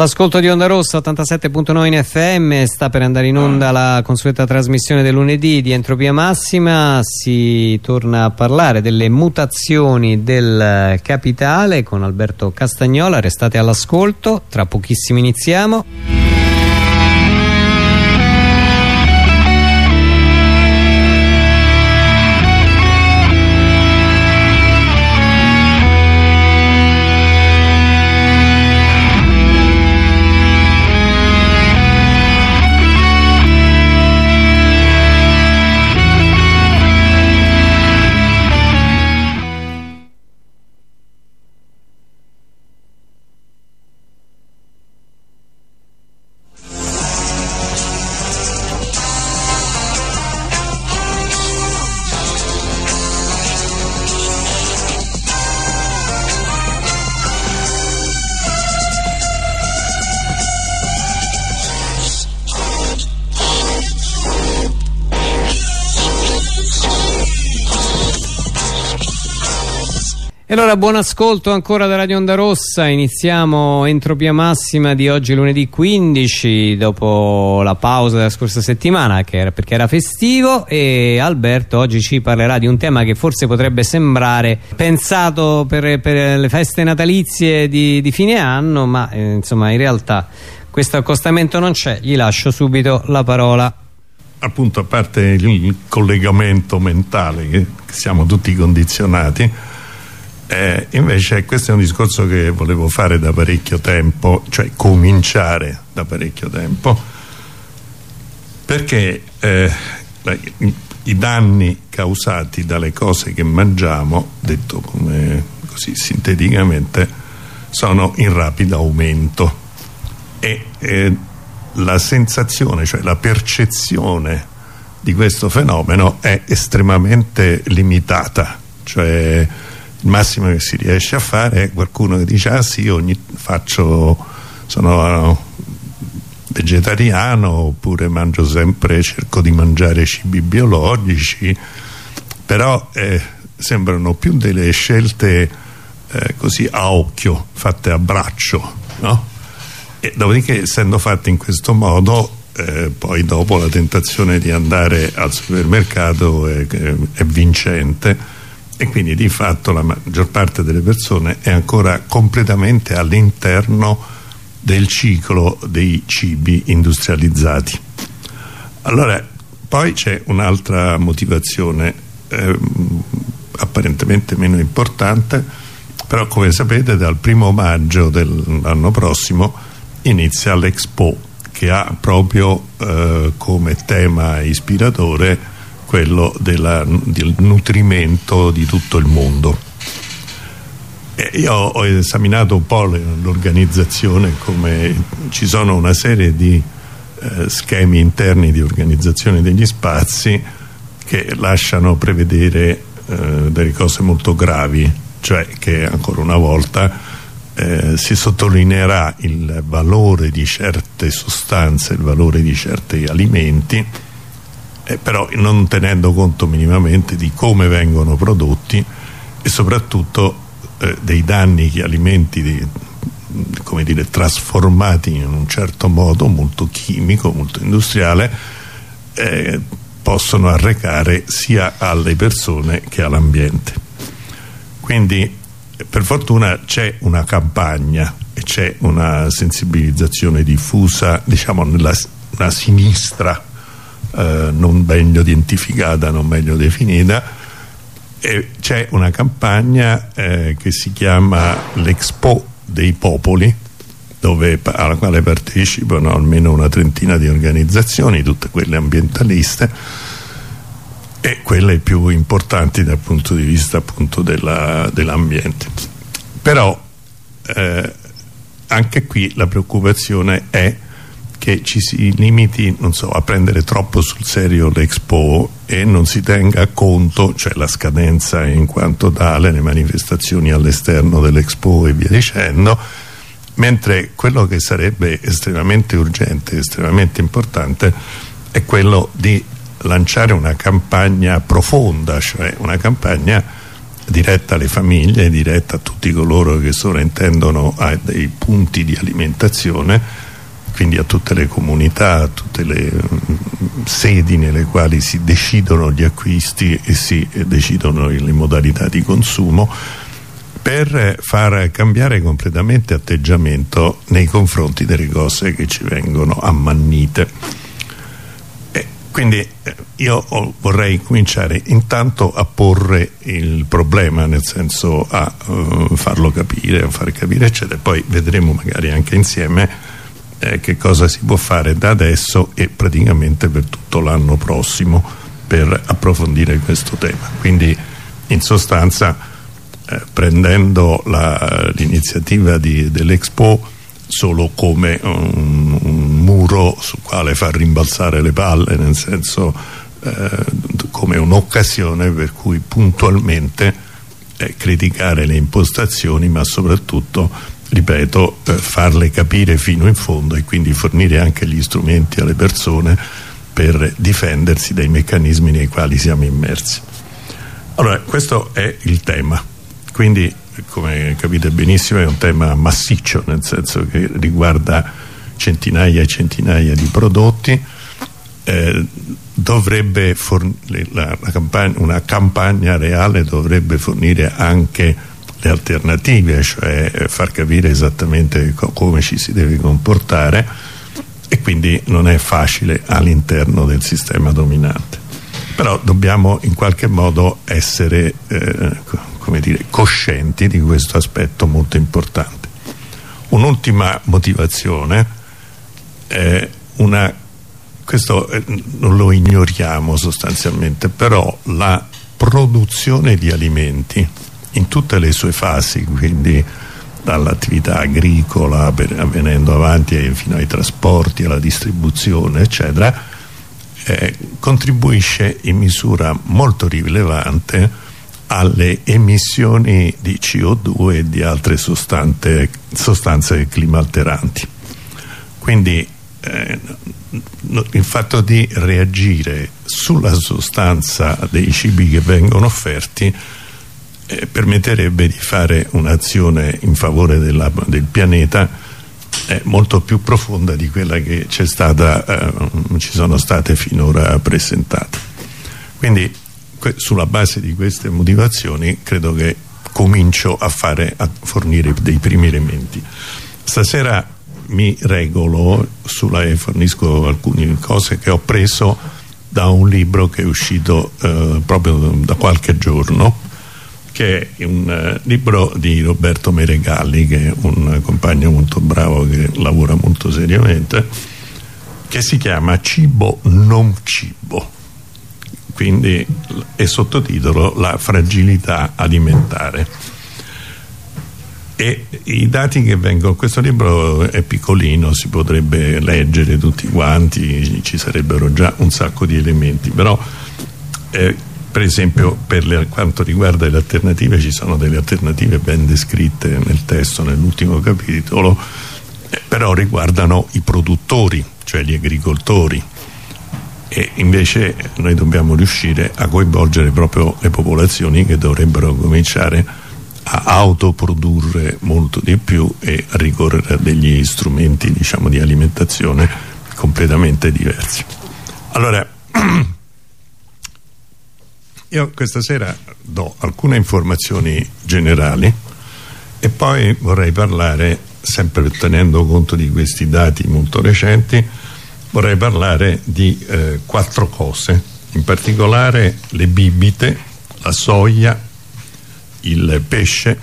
All'ascolto di Onda Rossa 87.9 in FM sta per andare in onda la consueta trasmissione del lunedì di Entropia Massima. Si torna a parlare delle mutazioni del capitale con Alberto Castagnola. Restate all'ascolto tra pochissimo iniziamo allora buon ascolto ancora da Radio Onda Rossa, iniziamo Entropia Massima di oggi lunedì 15 dopo la pausa della scorsa settimana era, perché era festivo e Alberto oggi ci parlerà di un tema che forse potrebbe sembrare pensato per, per le feste natalizie di, di fine anno ma eh, insomma in realtà questo accostamento non c'è, gli lascio subito la parola. Appunto a parte il collegamento mentale che siamo tutti condizionati eh, invece questo è un discorso che volevo fare da parecchio tempo, cioè cominciare da parecchio tempo, perché eh, i danni causati dalle cose che mangiamo, detto come, così sinteticamente, sono in rapido aumento. E eh, la sensazione, cioè la percezione di questo fenomeno è estremamente limitata, cioè il massimo che si riesce a fare è qualcuno che dice ah sì ogni, faccio sono vegetariano oppure mangio sempre cerco di mangiare cibi biologici però eh, sembrano più delle scelte eh, così a occhio fatte a braccio no? e dopodiché essendo fatte in questo modo eh, poi dopo la tentazione di andare al supermercato è, è vincente e quindi di fatto la maggior parte delle persone è ancora completamente all'interno del ciclo dei cibi industrializzati. Allora, poi c'è un'altra motivazione eh, apparentemente meno importante, però come sapete dal primo maggio dell'anno prossimo inizia l'Expo che ha proprio eh, come tema ispiratore quello della, del nutrimento di tutto il mondo. E io ho esaminato un po' l'organizzazione come ci sono una serie di eh, schemi interni di organizzazione degli spazi che lasciano prevedere eh, delle cose molto gravi, cioè che ancora una volta eh, si sottolineerà il valore di certe sostanze, il valore di certi alimenti eh, però non tenendo conto minimamente di come vengono prodotti e soprattutto eh, dei danni che alimenti di, come dire, trasformati in un certo modo molto chimico, molto industriale eh, possono arrecare sia alle persone che all'ambiente. Quindi per fortuna c'è una campagna e c'è una sensibilizzazione diffusa diciamo nella sinistra eh, non meglio identificata, non meglio definita. C'è una campagna eh, che si chiama l'Expo dei Popoli dove, alla quale partecipano almeno una trentina di organizzazioni, tutte quelle ambientaliste e quelle più importanti dal punto di vista dell'ambiente. Dell però eh, anche qui la preoccupazione è che ci si limiti so, a prendere troppo sul serio l'Expo e non si tenga conto, cioè la scadenza in quanto tale, le manifestazioni all'esterno dell'Expo e via dicendo, mentre quello che sarebbe estremamente urgente, estremamente importante è quello di lanciare una campagna profonda, cioè una campagna diretta alle famiglie, diretta a tutti coloro che sovrintendono a dei punti di alimentazione quindi a tutte le comunità, a tutte le mm, sedi nelle quali si decidono gli acquisti e si decidono le modalità di consumo per far cambiare completamente atteggiamento nei confronti delle cose che ci vengono ammannite. E quindi eh, io vorrei cominciare intanto a porre il problema, nel senso a uh, farlo capire, a far capire eccetera, poi vedremo magari anche insieme eh, che cosa si può fare da adesso e praticamente per tutto l'anno prossimo per approfondire questo tema. Quindi in sostanza eh, prendendo l'iniziativa dell'Expo solo come un, un, muro sul quale far rimbalzare le palle, nel senso eh, come un'occasione per cui puntualmente eh, criticare le impostazioni ma soprattutto ripeto, eh, farle capire fino in fondo e quindi fornire anche gli strumenti alle persone per difendersi dai meccanismi nei quali siamo immersi. Allora, questo è il tema, quindi come capite benissimo è un tema massiccio, nel senso che riguarda centinaia e centinaia di prodotti, eh, dovrebbe la, la campagna, una campagna reale dovrebbe fornire anche le alternative, cioè eh, far capire esattamente co come ci si deve comportare e quindi non è facile all'interno del sistema dominante. Però dobbiamo in qualche modo essere eh, come dire, coscienti di questo aspetto molto importante. Un'ultima motivazione è una questo eh, non lo ignoriamo sostanzialmente, però la produzione di alimenti in tutte le sue fasi, quindi dall'attività agricola per, avvenendo avanti fino ai trasporti, alla distribuzione eccetera eh, contribuisce in misura molto rilevante alle emissioni di CO2 e di altre sostanze, sostanze climalteranti. Quindi eh, il fatto di reagire sulla sostanza dei cibi che vengono offerti eh, permetterebbe di fare un'azione in favore della, del pianeta eh, molto più profonda di quella che stata, eh, ci sono state finora presentate. Quindi sulla base di queste motivazioni credo che comincio a, fare, a fornire dei primi elementi. Stasera mi regolo sulla, e fornisco alcune cose che ho preso da un libro che è uscito eh, proprio da qualche giorno che è un uh, libro di Roberto Meregalli che è un compagno molto bravo che lavora molto seriamente che si chiama Cibo non cibo. Quindi è sottotitolo La fragilità alimentare. E i dati che vengono questo libro è piccolino si potrebbe leggere tutti quanti ci sarebbero già un sacco di elementi però eh, per esempio per le, quanto riguarda le alternative ci sono delle alternative ben descritte nel testo nell'ultimo capitolo però riguardano i produttori cioè gli agricoltori. E invece noi dobbiamo riuscire a coinvolgere proprio le popolazioni che dovrebbero cominciare a autoprodurre molto di più e a ricorrere a degli strumenti diciamo di alimentazione completamente diversi. Allora Io questa sera do alcune informazioni generali e poi vorrei parlare, sempre tenendo conto di questi dati molto recenti, vorrei parlare di eh, quattro cose, in particolare le bibite, la soia, il pesce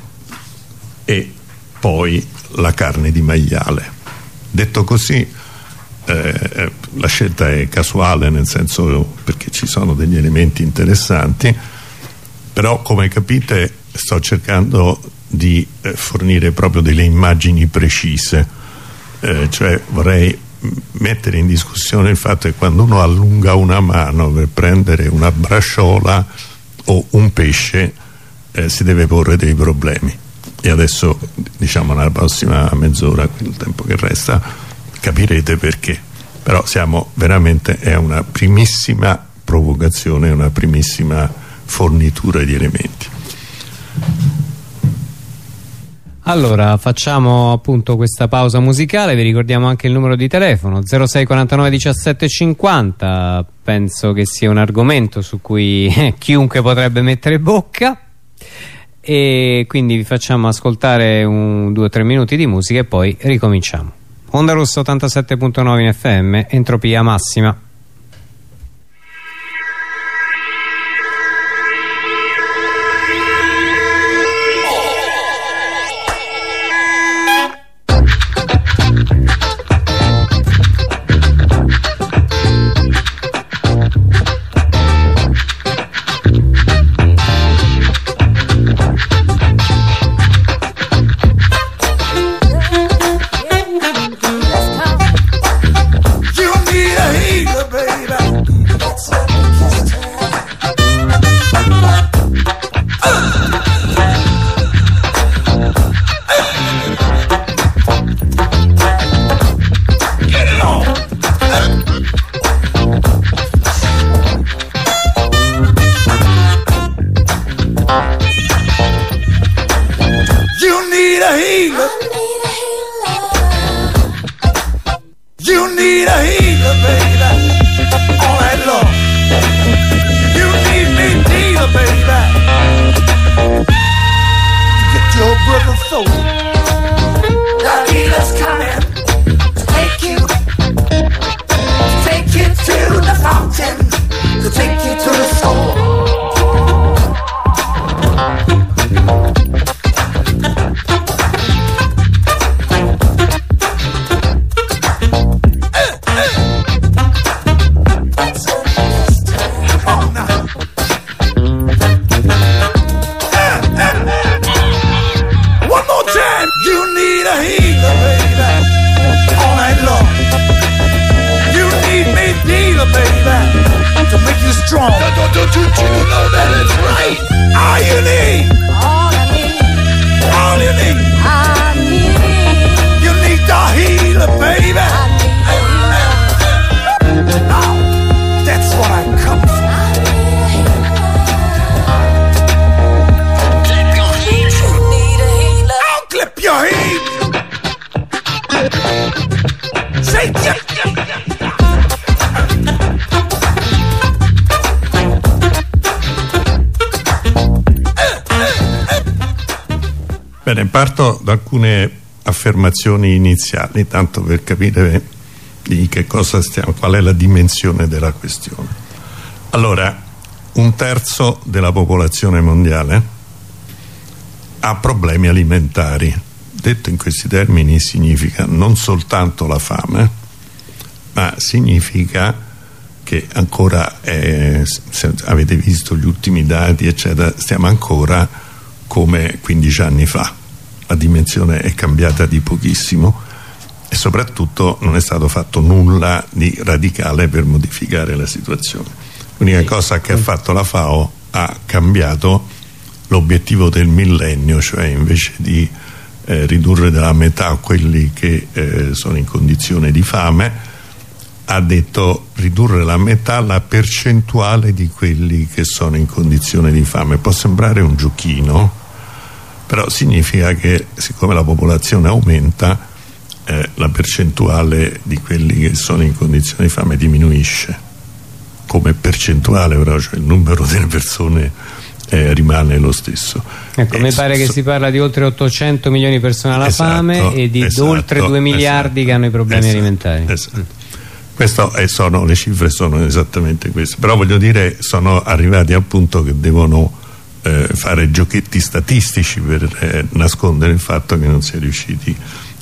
e poi la carne di maiale. Detto così eh, eh, la scelta è casuale nel senso perché ci sono degli elementi interessanti però come capite sto cercando di eh, fornire proprio delle immagini precise. Eh, cioè vorrei mettere in discussione il fatto che quando uno allunga una mano per prendere una braciola o un pesce eh, si deve porre dei problemi. E adesso diciamo nella prossima mezz'ora il tempo che resta capirete perché. Però siamo veramente è una primissima provocazione una primissima fornitura di elementi. Allora facciamo appunto questa pausa musicale, vi ricordiamo anche il numero di telefono 0649 17 50, penso che sia un argomento su cui chiunque potrebbe mettere bocca. E quindi vi facciamo ascoltare un, due o tre minuti di musica e poi ricominciamo. Onda Rossa 87.9 in FM, entropia massima. Parto da alcune affermazioni iniziali, tanto per capire di che cosa stiamo, qual è la dimensione della questione. Allora, un terzo della popolazione mondiale ha problemi alimentari. Detto in questi termini significa non soltanto la fame, ma significa che ancora, è, se avete visto gli ultimi dati, eccetera, stiamo ancora come 15 anni fa la dimensione è cambiata di pochissimo e soprattutto non è stato fatto nulla di radicale per modificare la situazione. L'unica cosa che ha fatto la FAO ha cambiato l'obiettivo del millennio cioè invece di eh, ridurre della metà quelli che eh, sono in condizione di fame ha detto ridurre la metà la percentuale di quelli che sono in condizione di fame. Può sembrare un giochino però significa che siccome la popolazione aumenta eh, la percentuale di quelli che sono in condizioni di fame diminuisce. Come percentuale però cioè il numero delle persone eh, rimane lo stesso. Ecco, mi pare che si parla di oltre 800 milioni di persone alla esatto, fame e di esatto, oltre 2 miliardi esatto, che hanno i problemi esatto, alimentari. esatto. Questo è, sono, le cifre sono esattamente queste. Però voglio dire sono arrivati al punto che devono eh, fare giochetti statistici per eh, nascondere il fatto che non si è riusciti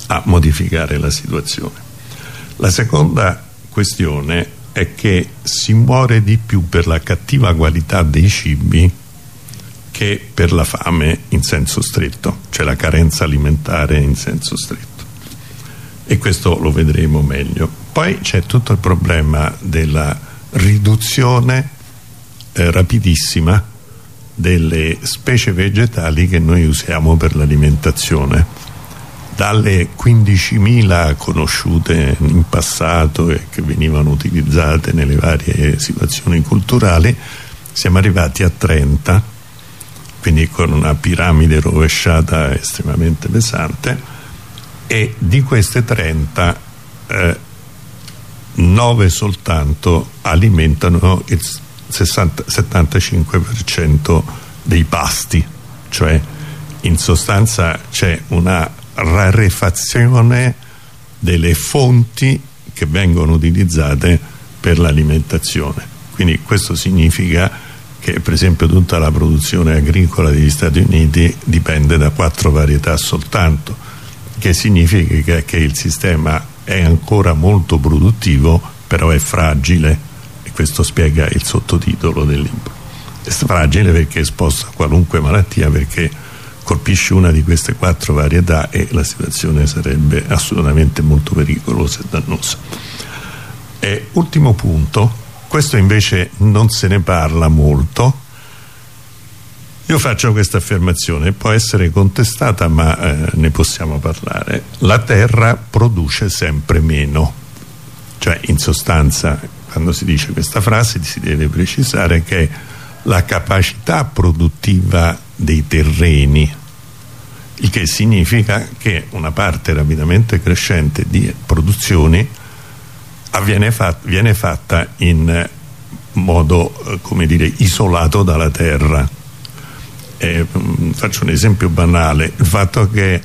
a modificare la situazione. La seconda questione è che si muore di più per la cattiva qualità dei cibi che per la fame in senso stretto, cioè la carenza alimentare in senso stretto. E questo lo vedremo meglio. Poi c'è tutto il problema della riduzione eh, rapidissima delle specie vegetali che noi usiamo per l'alimentazione. Dalle 15.000 conosciute in passato e che venivano utilizzate nelle varie situazioni culturali siamo arrivati a 30 quindi con una piramide rovesciata estremamente pesante e di queste 30 eh, 9 soltanto alimentano il 60, 75% dei pasti cioè in sostanza c'è una rarefazione delle fonti che vengono utilizzate per l'alimentazione. Quindi questo significa che per esempio tutta la produzione agricola degli Stati Uniti dipende da quattro varietà soltanto che significa che il sistema è ancora molto produttivo però è fragile questo spiega il sottotitolo del libro. È fragile perché è esposto a qualunque malattia perché colpisce una di queste quattro varietà e la situazione sarebbe assolutamente molto pericolosa e dannosa. E ultimo punto questo invece non se ne parla molto. Io faccio questa affermazione, può essere contestata ma eh, ne possiamo parlare. La terra produce sempre meno, cioè in sostanza quando si dice questa frase si deve precisare che la capacità produttiva dei terreni, il che significa che una parte rapidamente crescente di produzioni avviene fat viene fatta in modo, eh, come dire, isolato dalla terra. Eh, faccio un esempio banale il fatto che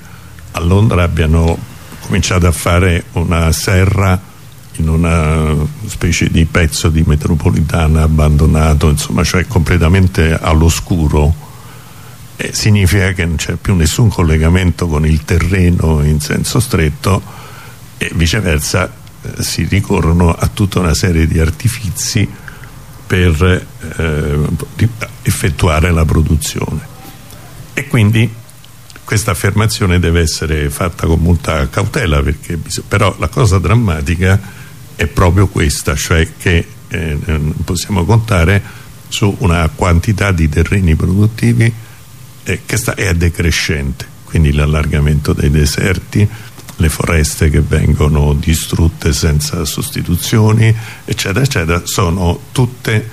a Londra abbiano cominciato a fare una serra in una specie di pezzo di metropolitana abbandonato insomma cioè completamente all'oscuro. Eh, significa che non c'è più nessun collegamento con il terreno in senso stretto e viceversa eh, si ricorrono a tutta una serie di artifici per eh, effettuare la produzione. E quindi questa affermazione deve essere fatta con molta cautela perché però la cosa drammatica è proprio questa cioè che eh, possiamo contare su una quantità di terreni produttivi eh, che sta, è decrescente. Quindi l'allargamento dei deserti le foreste che vengono distrutte senza sostituzioni eccetera eccetera sono tutte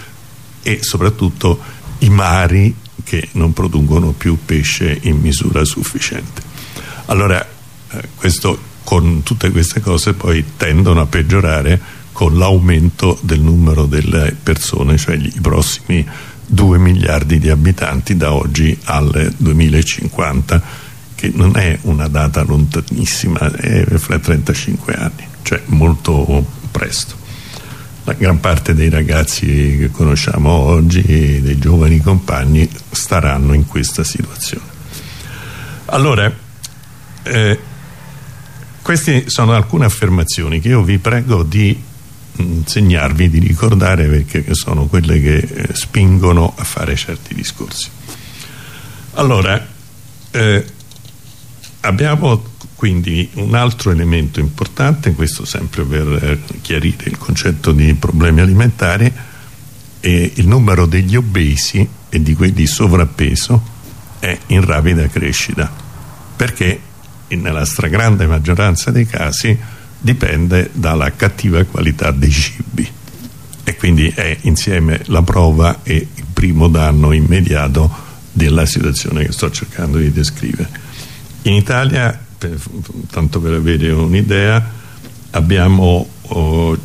e soprattutto i mari che non producono più pesce in misura sufficiente. Allora eh, questo, con tutte queste cose poi tendono a peggiorare con l'aumento del numero delle persone cioè i prossimi 2 miliardi di abitanti da oggi al 2050 che non è una data lontanissima, è fra 35 anni, cioè molto presto. La gran parte dei ragazzi che conosciamo oggi, dei giovani compagni, staranno in questa situazione. Allora, eh, queste sono alcune affermazioni che io vi prego di insegnarvi, di ricordare perché sono quelle che eh, spingono a fare certi discorsi. Allora, eh, abbiamo quindi un altro elemento importante, questo sempre per eh, chiarire il concetto di problemi alimentari, è il numero degli obesi e di quelli sovrappeso è in rapida crescita perché nella stragrande maggioranza dei casi dipende dalla cattiva qualità dei cibi e quindi è insieme la prova e il primo danno immediato della situazione che sto cercando di descrivere in Italia, per, tanto per avere un'idea, abbiamo oh,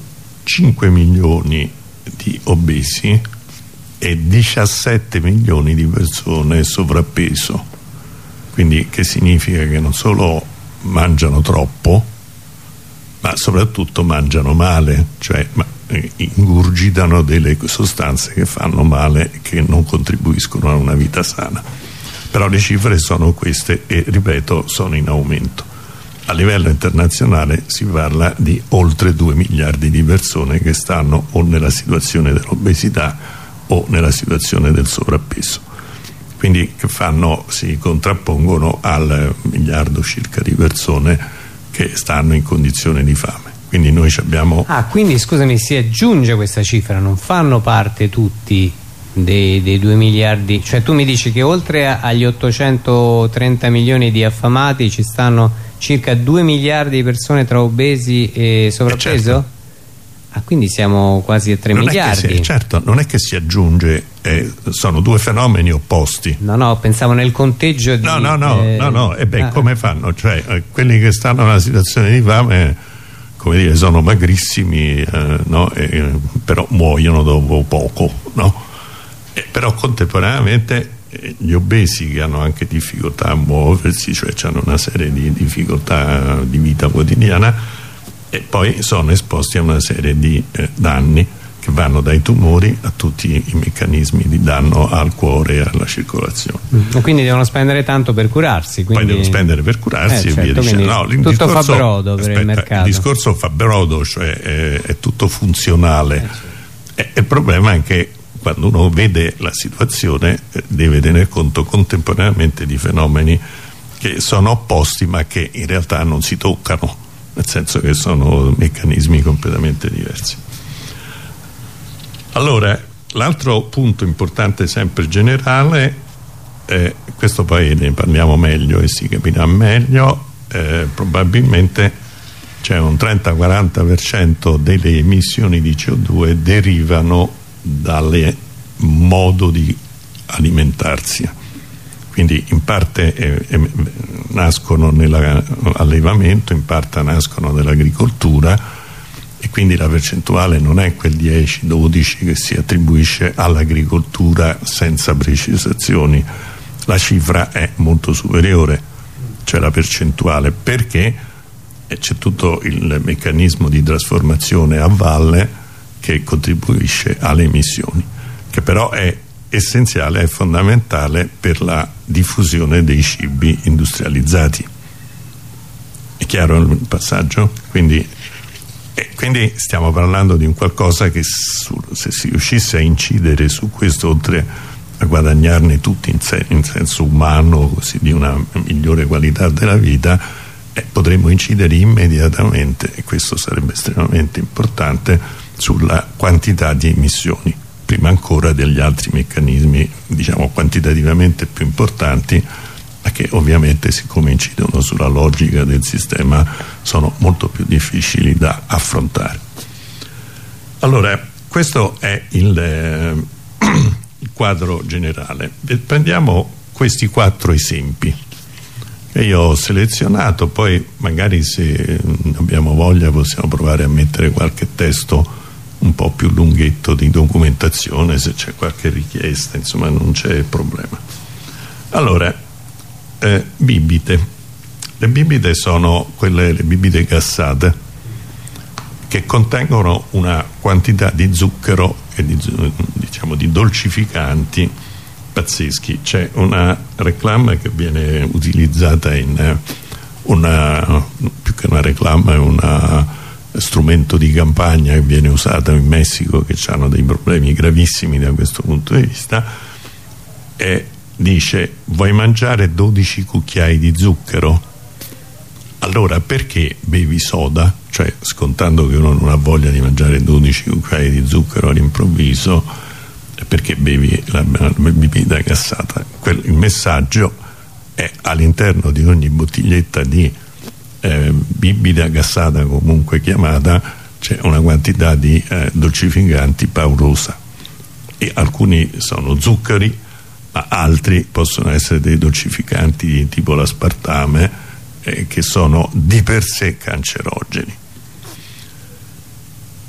5 milioni di obesi e 17 milioni di persone sovrappeso. Quindi che significa che non solo mangiano troppo, ma soprattutto mangiano male, cioè eh, ingurgitano delle sostanze che fanno male e che non contribuiscono a una vita sana. Però le cifre sono queste e ripeto sono in aumento. A livello internazionale si parla di oltre 2 miliardi di persone che stanno o nella situazione dell'obesità o nella situazione del sovrappeso quindi che fanno, si contrappongono al miliardo circa di persone che stanno in condizione di fame quindi noi abbiamo ah quindi scusami si aggiunge questa cifra non fanno parte tutti dei, dei 2 miliardi cioè tu mi dici che oltre agli 830 milioni di affamati ci stanno circa 2 miliardi di persone tra obesi e sovrappeso? Eh certo. Ah, quindi siamo quasi a 3 non miliardi. Si, certo, non è che si aggiunge eh, sono due fenomeni opposti. No, no, pensavo nel conteggio di... No, no, no, eh... no, no. e beh, ah. come fanno? Cioè, eh, quelli che stanno in una situazione di fame, come dire, sono magrissimi, eh, no? e, però muoiono dopo poco, no? E, però contemporaneamente eh, gli obesi che hanno anche difficoltà a muoversi, cioè hanno una serie di difficoltà di vita quotidiana e poi sono esposti a una serie di eh, danni che vanno dai tumori a tutti i meccanismi di danno al cuore e alla circolazione. Mm. quindi devono spendere tanto per curarsi. Quindi... Poi devono spendere per curarsi eh, e via dicendo. No, tutto discorso, fa brodo per aspetta, il mercato. Il discorso fa brodo, cioè è, è tutto funzionale. Eh, certo. e, il problema è che quando uno vede la situazione eh, deve tener conto contemporaneamente di fenomeni che sono opposti ma che in realtà non si toccano, nel senso che sono meccanismi completamente diversi. Allora, l'altro punto importante sempre generale, eh, questo poi ne parliamo meglio e si capirà meglio, eh, probabilmente c'è un 30-40% delle emissioni di CO2 derivano dal modo di alimentarsi. Quindi in parte eh, nascono nell'allevamento in parte nascono nell'agricoltura e quindi la percentuale non è quel 10-12 che si attribuisce all'agricoltura senza precisazioni la cifra è molto superiore cioè la percentuale perché c'è tutto il meccanismo di trasformazione a valle che contribuisce alle emissioni che però è essenziale, è fondamentale per la diffusione dei cibi industrializzati è chiaro il passaggio? quindi e quindi stiamo parlando di un qualcosa che su, se si riuscisse a incidere su questo oltre a guadagnarne tutti in, se, in senso umano così di una migliore qualità della vita eh, potremmo incidere immediatamente e questo sarebbe estremamente importante sulla quantità di emissioni prima ancora degli altri meccanismi diciamo quantitativamente più importanti che ovviamente siccome incidono sulla logica del sistema sono molto più difficili da affrontare. Allora, questo è il, eh, il quadro generale. Prendiamo questi quattro esempi che io ho selezionato, poi magari se abbiamo voglia possiamo provare a mettere qualche testo un po' più lunghetto di documentazione se c'è qualche richiesta, insomma non c'è problema. Allora, eh, bibite. Le bibite sono quelle, le bibite gassate che contengono una quantità di zucchero e di, diciamo, di dolcificanti pazzeschi. C'è una reclama che viene utilizzata in eh, una, più che una reclama, è un strumento di campagna che viene usato in Messico che hanno dei problemi gravissimi da questo punto di vista e dice vuoi mangiare 12 cucchiai di zucchero? Allora perché bevi soda? Cioè scontando che uno non ha voglia di mangiare 12 cucchiai di zucchero all'improvviso perché bevi la, la bibita gassata? Quel, il messaggio è all'interno di ogni bottiglietta di eh, bibita gassata comunque chiamata c'è una quantità di eh, dolcificanti paurosa e alcuni sono zuccheri ma altri possono essere dei dolcificanti tipo l'aspartame eh, che sono di per sé cancerogeni.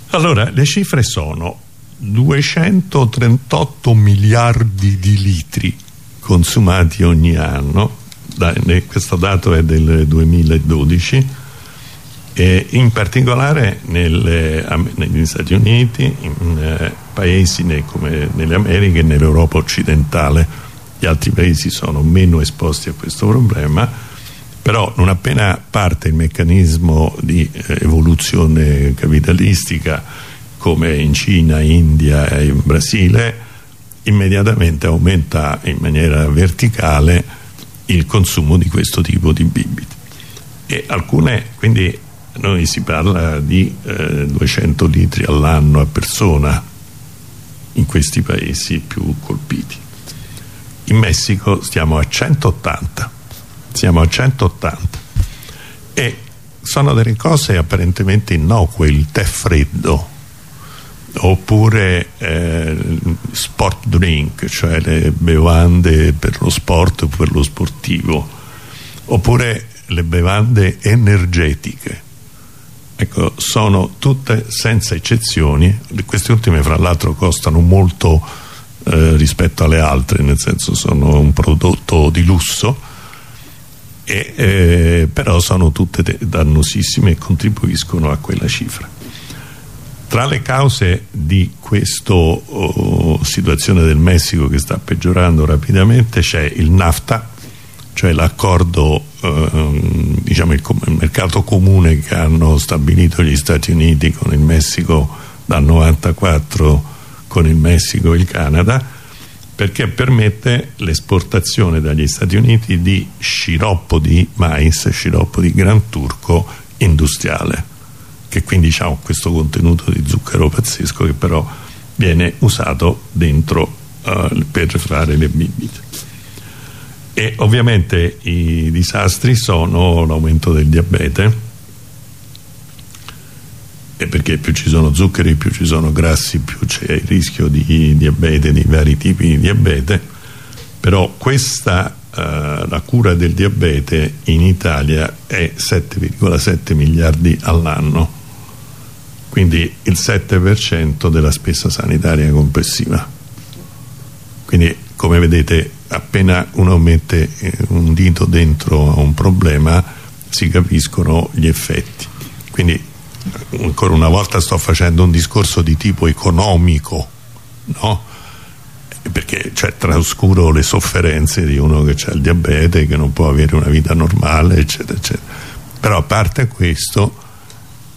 Allora, le cifre sono 238 miliardi di litri consumati ogni anno, da, questo dato è del 2012, e in particolare nelle, negli Stati Uniti, in eh, paesi ne, come nelle Americhe e nell'Europa occidentale. Gli altri paesi sono meno esposti a questo problema però non appena parte il meccanismo di eh, evoluzione capitalistica come in Cina, India e in Brasile immediatamente aumenta in maniera verticale il consumo di questo tipo di bibite. E alcune quindi noi si parla di eh, 200 litri all'anno a persona in questi paesi più colpiti. In Messico stiamo a 180, siamo a 180 e sono delle cose apparentemente innocue, il tè freddo, oppure eh, sport drink cioè le bevande per lo sport o per lo sportivo oppure le bevande energetiche ecco sono tutte senza eccezioni. Queste ultime fra l'altro costano molto eh, rispetto alle altre nel senso sono un prodotto di lusso e, eh, però sono tutte dannosissime e contribuiscono a quella cifra. Tra le cause di questa oh, situazione del Messico che sta peggiorando rapidamente c'è il NAFTA cioè l'accordo eh, diciamo il, mercato comune che hanno stabilito gli Stati Uniti con il Messico dal 94 con il Messico e il Canada perché permette l'esportazione dagli Stati Uniti di sciroppo di mais, sciroppo di gran turco industriale che quindi ha questo contenuto di zucchero pazzesco che però viene usato dentro uh, per fare le bibite e ovviamente i disastri sono l'aumento del diabete. E perché più ci sono zuccheri più ci sono grassi più c'è il rischio di diabete di vari tipi di diabete. Però questa uh, la cura del diabete in Italia è 7,7 miliardi all'anno. Quindi il 7% della spesa sanitaria complessiva. Quindi come vedete appena uno mette eh, un dito dentro a un problema si capiscono gli effetti. Quindi ancora una volta sto facendo un discorso di tipo economico no? perché cioè, trascuro le sofferenze di uno che ha il diabete che non può avere una vita normale eccetera eccetera. Però a parte questo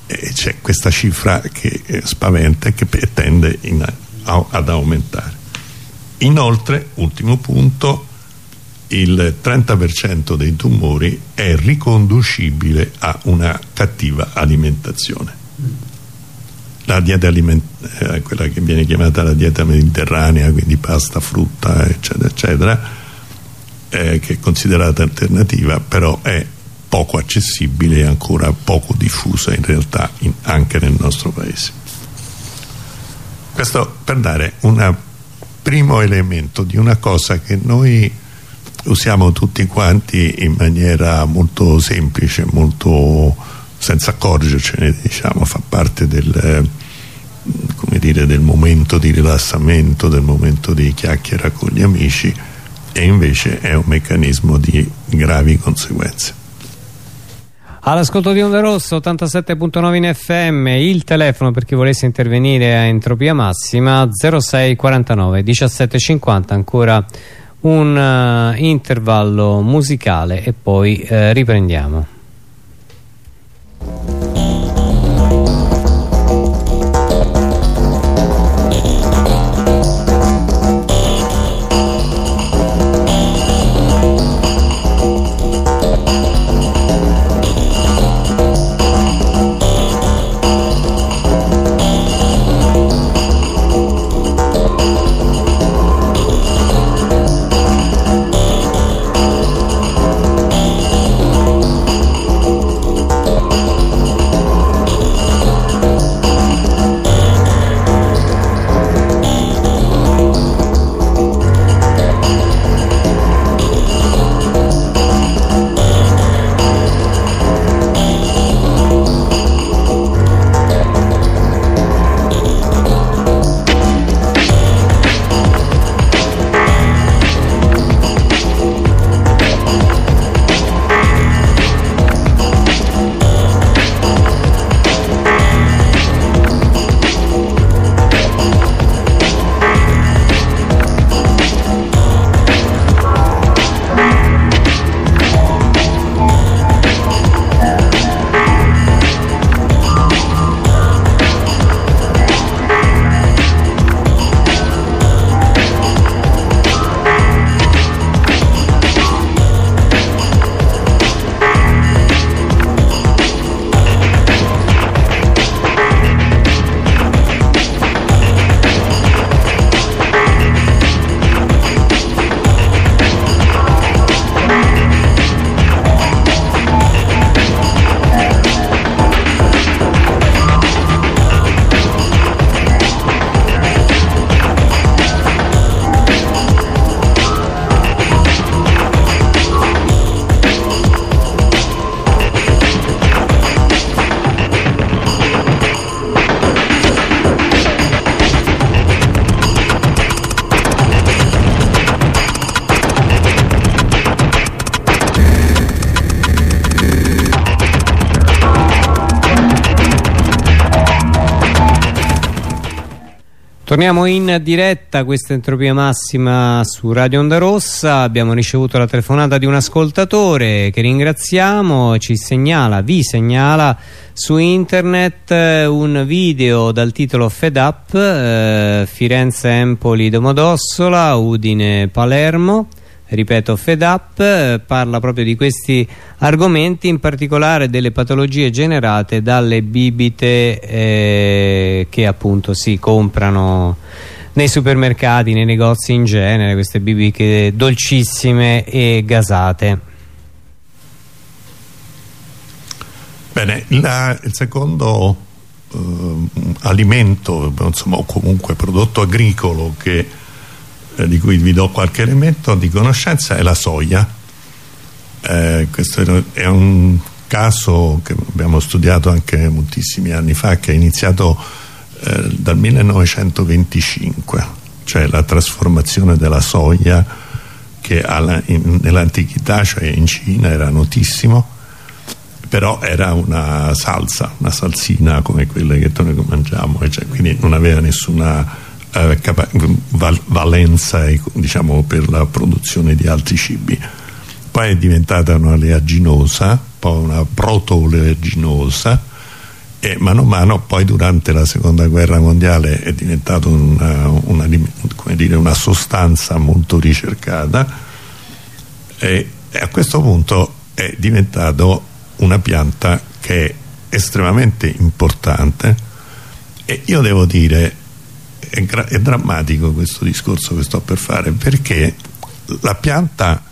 eh, c'è questa cifra che eh, spaventa e che tende in, a, ad aumentare Inoltre, ultimo punto, il 30% dei tumori è riconducibile a una cattiva alimentazione. La dieta alimentare, eh, quella che viene chiamata la dieta mediterranea, quindi pasta, frutta, eccetera, eccetera, eh, che è considerata alternativa, però è poco accessibile e ancora poco diffusa in realtà in, anche nel nostro paese. Questo per dare una primo elemento di una cosa che noi usiamo tutti quanti in maniera molto semplice, molto senza accorgercene, diciamo, fa parte del, dire, del momento di rilassamento, del momento di chiacchiera con gli amici e invece è un meccanismo di gravi conseguenze. All'ascolto di Onda Rosso 87.9 in FM, il telefono per chi volesse intervenire a entropia massima 0649 1750, ancora un uh, intervallo musicale e poi uh, riprendiamo. Torniamo in diretta, questa entropia massima su Radio Onda Rossa, abbiamo ricevuto la telefonata di un ascoltatore che ringraziamo, ci segnala, vi segnala su internet eh, un video dal titolo Fed Up, eh, Firenze Empoli Domodossola, Udine Palermo, ripeto Fed Up eh, parla proprio di questi argomenti in particolare delle patologie generate dalle bibite eh, che appunto si comprano nei supermercati, nei negozi in genere queste bibite dolcissime e gasate. Bene la, il secondo eh, alimento insomma o comunque prodotto agricolo che eh, di cui vi do qualche elemento di conoscenza è la soia. Eh, questo è un caso che abbiamo studiato anche moltissimi anni fa che è iniziato eh, dal 1925 cioè la trasformazione della soia che nell'antichità cioè in Cina era notissimo però era una salsa, una salsina come quelle che noi mangiamo cioè, quindi non aveva nessuna eh, val valenza diciamo, per la produzione di altri cibi. Poi è diventata una oleaginosa poi una proto-oleaginosa e mano a mano poi durante la seconda guerra mondiale è diventata una, una, una sostanza molto ricercata e, e a questo punto è diventato una pianta che è estremamente importante e io devo dire è, è drammatico questo discorso che sto per fare perché la pianta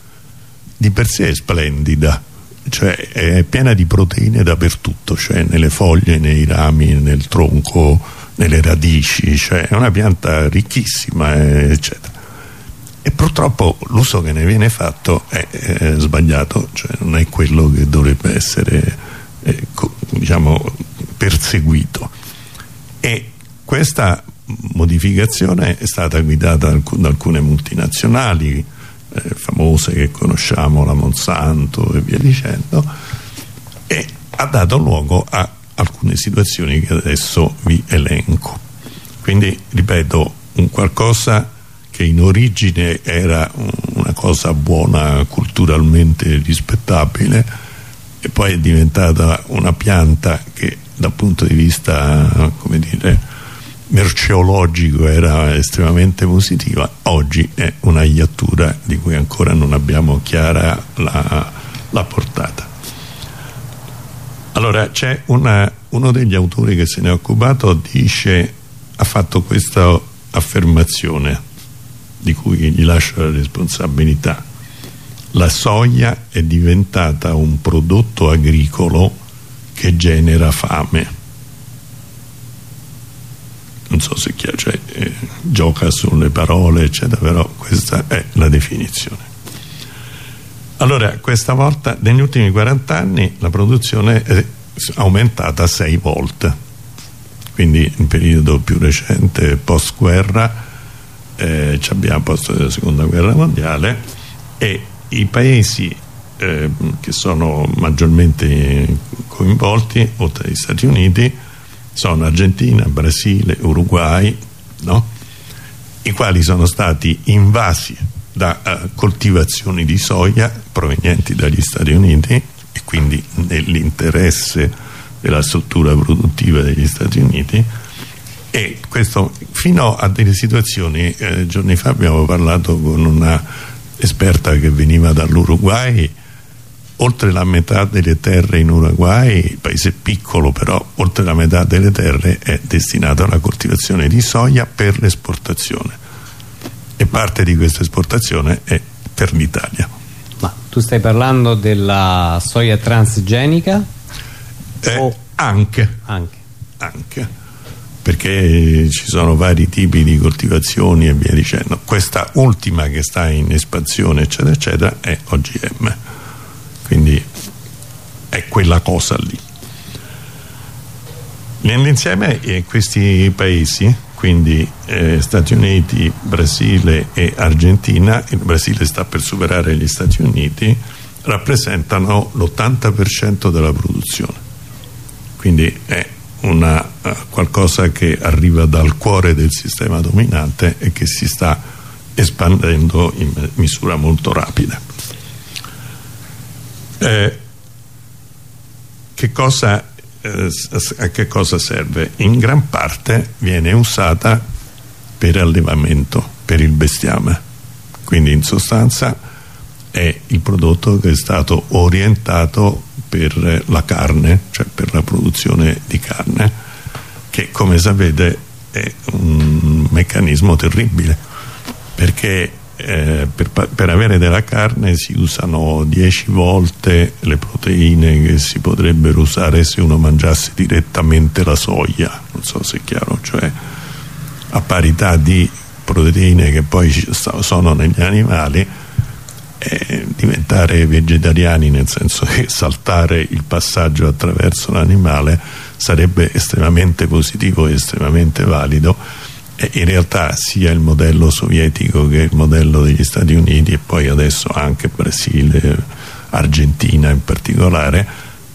di per sé è splendida cioè è piena di proteine dappertutto cioè nelle foglie, nei rami, nel tronco nelle radici cioè è una pianta ricchissima eccetera. E purtroppo l'uso che ne viene fatto è, è, sbagliato cioè non è quello che dovrebbe essere eh, diciamo perseguito. E questa modificazione è stata guidata da alcune multinazionali eh, famose che conosciamo, la Monsanto e via dicendo e ha dato luogo a alcune situazioni che adesso vi elenco. Quindi ripeto un qualcosa che in origine era una cosa buona culturalmente rispettabile e poi è diventata una pianta che dal punto di vista come dire merceologico era estremamente positiva oggi è una iattura di cui ancora non abbiamo chiara la, la portata. Allora c'è uno degli autori che se ne è occupato dice ha fatto questa affermazione di cui gli lascio la responsabilità. La soia è diventata un prodotto agricolo che genera fame non so se chi cioè, eh, gioca sulle parole eccetera però questa è la definizione. Allora questa volta negli ultimi 40 anni la produzione è aumentata 6 volte. Quindi in periodo più recente post guerra eh, abbiamo posto della seconda guerra mondiale e i paesi eh, che sono maggiormente coinvolti oltre agli Stati Uniti sono Argentina, Brasile, Uruguay no? i quali sono stati invasi da uh, coltivazioni di soia provenienti dagli Stati Uniti e quindi nell'interesse della struttura produttiva degli Stati Uniti e questo fino a delle situazioni eh, giorni fa abbiamo parlato con una esperta che veniva dall'Uruguay oltre la metà delle terre in Uruguay, paese piccolo però, oltre la metà delle terre è destinata alla coltivazione di soia per l'esportazione e parte di questa esportazione è per l'Italia. Ma tu stai parlando della soia transgenica? Eh, anche. Anche. Anche perché ci sono vari tipi di coltivazioni e via dicendo. Questa ultima che sta in espansione eccetera eccetera è OGM quindi è quella cosa lì. Nell'insieme eh, questi paesi quindi eh, Stati Uniti, Brasile e Argentina il Brasile sta per superare gli Stati Uniti rappresentano l'80% della produzione. Quindi è una uh, qualcosa che arriva dal cuore del sistema dominante e che si sta espandendo in misura molto rapida eh, che cosa, eh, a che cosa serve? in gran parte viene usata per allevamento per il bestiame quindi in sostanza è il prodotto che è stato orientato per la carne, cioè per la produzione di carne, che come sapete è un meccanismo terribile, perché eh, per, per, avere della carne si usano 10 volte le proteine che si potrebbero usare se uno mangiasse direttamente la soia, non so se è chiaro, cioè a parità di proteine che poi sono negli animali eh, diventare vegetariani nel senso che saltare il passaggio attraverso l'animale sarebbe estremamente positivo e estremamente valido in realtà sia il modello sovietico che il modello degli Stati Uniti e poi adesso anche Brasile, Argentina in particolare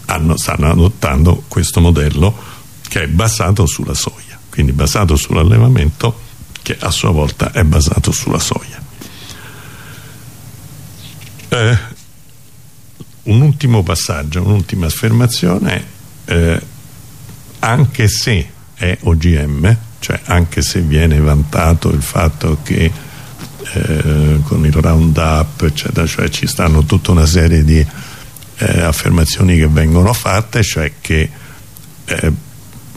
hanno, stanno adottando questo modello che è basato sulla soia. Quindi basato sull'allevamento che a sua volta è basato sulla soia. Eh, un ultimo passaggio, un'ultima affermazione, eh, anche se è OGM, cioè anche se viene vantato il fatto che eh, con il Roundup, eccetera, cioè ci stanno tutta una serie di eh, affermazioni che vengono fatte, cioè che eh,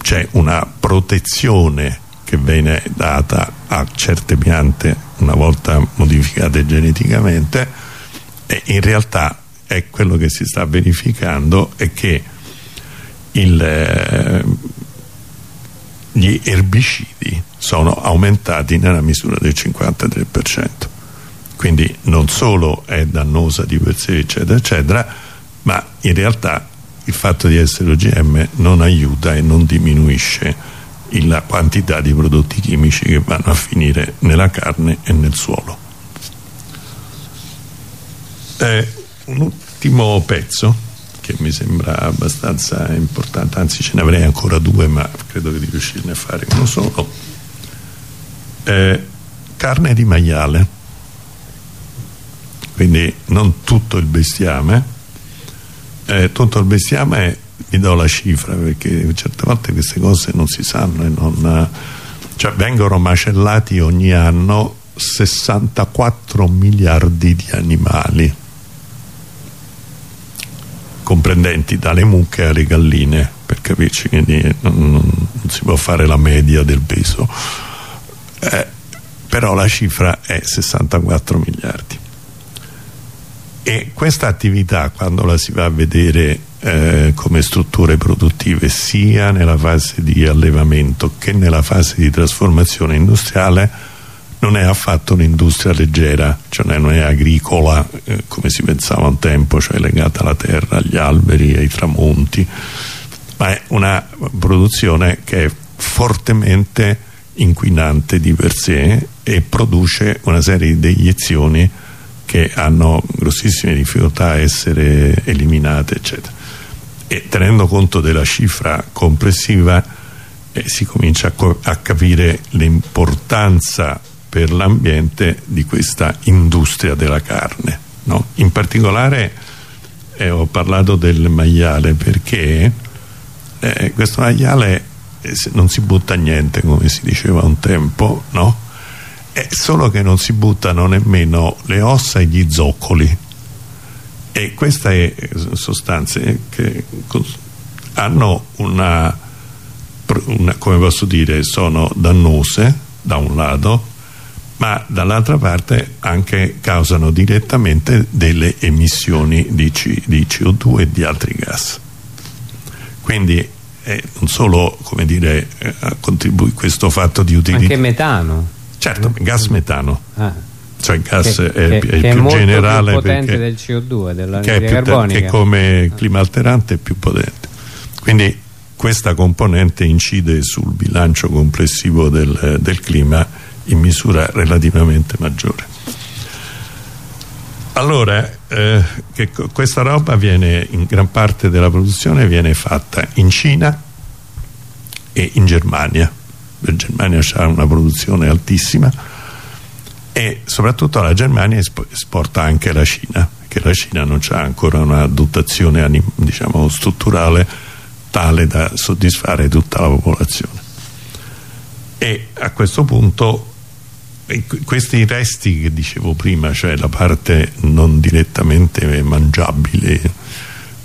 c'è una protezione che viene data a certe piante una volta modificate geneticamente e in realtà è quello che si sta verificando è che il, eh, gli erbicidi sono aumentati nella misura del 53% quindi non solo è dannosa di per sé eccetera eccetera ma in realtà il fatto di essere OGM non aiuta e non diminuisce la quantità di prodotti chimici che vanno a finire nella carne e nel suolo. Eh, un ultimo pezzo che mi sembra abbastanza importante, anzi ce ne avrei ancora due ma credo di riuscirne a fare uno solo. Eh, carne di maiale, quindi non tutto il bestiame, eh, tutto il bestiame vi do la cifra perché certe volte queste cose non si sanno e non, cioè vengono macellati ogni anno 64 miliardi di animali comprendenti dalle mucche alle galline per capirci quindi non, non, si può fare la media del peso. Eh, però la cifra è 64 miliardi. E questa attività quando la si va a vedere eh, come strutture produttive sia nella fase di allevamento che nella fase di trasformazione industriale non è affatto un'industria leggera, cioè non è agricola eh, come si pensava un tempo, cioè legata alla terra, agli alberi, ai tramonti, ma è una produzione che è fortemente inquinante di per sé e produce una serie di deiezioni che hanno grossissime difficoltà a essere eliminate eccetera. E tenendo conto della cifra complessiva eh, si comincia a, a capire l'importanza per l'ambiente di questa industria della carne no? in particolare eh, ho parlato del maiale perché eh, questo maiale eh, non si butta niente come si diceva un tempo no? è solo che non si buttano nemmeno le ossa e gli zoccoli e queste eh, sostanze che hanno una, una come posso dire sono dannose da un lato ma dall'altra parte anche causano direttamente delle emissioni di, C, di CO2 e di altri gas. Quindi eh, non solo come dire eh, contribuì questo fatto di utilizzare anche metano. Certo mm. gas metano. Ah. cioè gas che, è, che, è che più è generale più potente del CO2 della che, è più, che come clima alterante è più potente. Quindi questa componente incide sul bilancio complessivo del, del clima in misura relativamente maggiore. Allora eh, questa roba viene in gran parte della produzione viene fatta in Cina e in Germania. La Germania ha una produzione altissima e soprattutto la Germania esporta anche la Cina che la Cina non ha ancora una dotazione diciamo, strutturale tale da soddisfare tutta la popolazione. E a questo punto questi resti che dicevo prima cioè la parte non direttamente mangiabile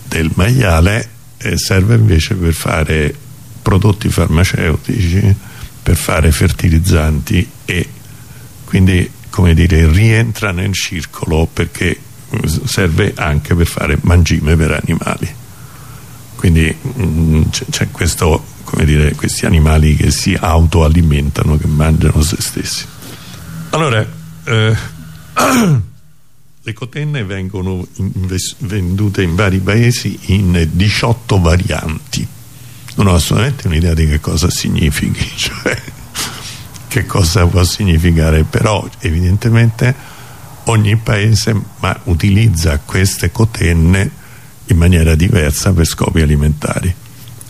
del maiale eh, serve invece per fare prodotti farmaceutici per fare fertilizzanti e quindi come dire rientra nel circolo perché serve anche per fare mangime per animali. Quindi mm, c'è questo come dire questi animali che si autoalimentano che mangiano se stessi allora eh, le cotenne vengono vendute in vari paesi in 18 varianti. Non ho assolutamente un'idea di che cosa significhi cioè che cosa può significare però evidentemente ogni paese ma utilizza queste cotenne in maniera diversa per scopi alimentari.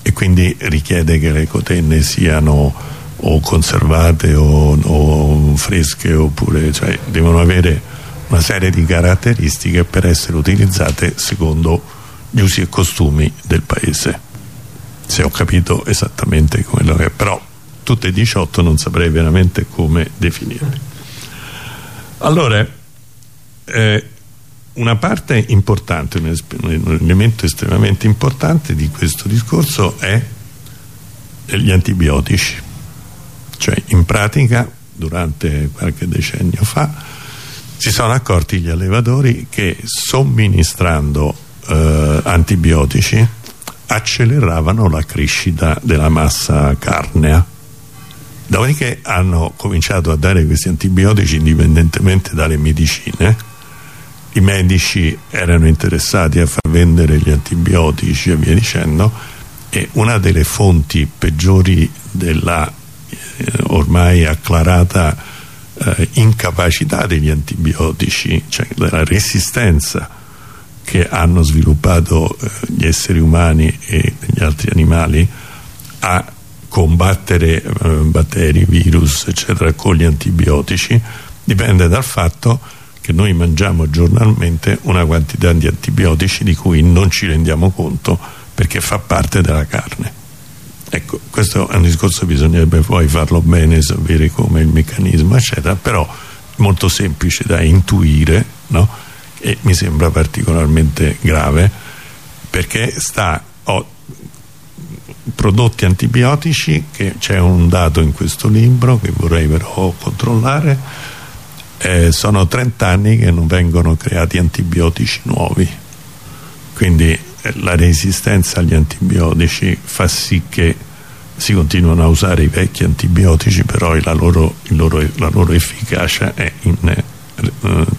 E quindi richiede che le cotenne siano o conservate o, o fresche oppure cioè, devono avere una serie di caratteristiche per essere utilizzate secondo gli usi e costumi del paese. Se ho capito esattamente quello che è però tutte e 18 non saprei veramente come definirle. Allora eh, una parte importante un, un elemento estremamente importante di questo discorso è gli antibiotici cioè in pratica durante qualche decennio fa si sono accorti gli allevatori che somministrando eh, antibiotici acceleravano la crescita della massa carnea. Dopodiché hanno cominciato a dare questi antibiotici indipendentemente dalle medicine. I medici erano interessati a far vendere gli antibiotici e via dicendo e una delle fonti peggiori della ormai acclarata eh, incapacità degli antibiotici cioè della resistenza che hanno sviluppato eh, gli esseri umani e gli altri animali a combattere eh, batteri, virus eccetera con gli antibiotici dipende dal fatto che noi mangiamo giornalmente una quantità di antibiotici di cui non ci rendiamo conto perché fa parte della carne ecco questo è un discorso bisognerebbe poi farlo bene sapere come il meccanismo eccetera però molto semplice da intuire no? e mi sembra particolarmente grave perché sta ho prodotti antibiotici che c'è un dato in questo libro che vorrei però controllare eh, sono 30 anni che non vengono creati antibiotici nuovi quindi la resistenza agli antibiotici fa sì che si continuano a usare i vecchi antibiotici però la loro, loro, la loro efficacia è in eh,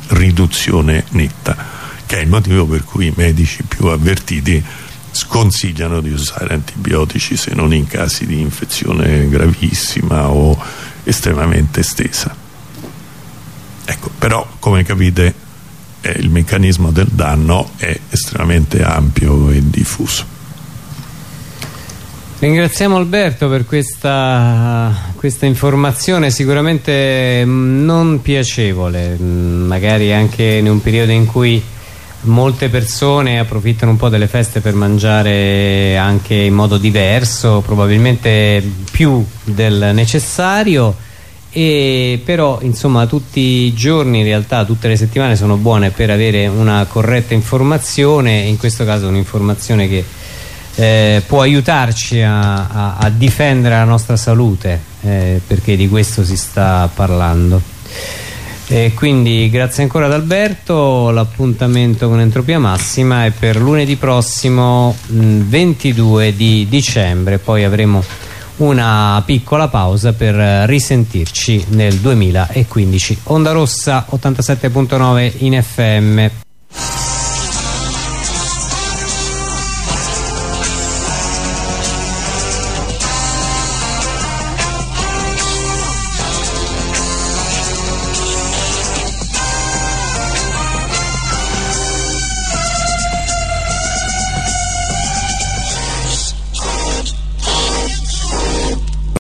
riduzione netta che è il motivo per cui i medici più avvertiti sconsigliano di usare antibiotici se non in casi di infezione gravissima o estremamente estesa. Ecco, però come capite eh, il meccanismo del danno è estremamente ampio e diffuso. Ringraziamo Alberto per questa, questa, informazione sicuramente mm, non piacevole, mm, magari anche in un periodo in cui molte persone approfittano un po' delle feste per mangiare anche in modo diverso, probabilmente più del necessario e però insomma tutti i giorni in realtà tutte le settimane sono buone per avere una corretta informazione in questo caso un'informazione che eh, può aiutarci a, a, a, difendere la nostra salute eh, perché di questo si sta parlando. E quindi grazie ancora ad Alberto l'appuntamento con Entropia Massima è per lunedì prossimo mh, 22 di dicembre. Poi avremo una piccola pausa per risentirci nel 2015 Onda Rossa 87.9 in FM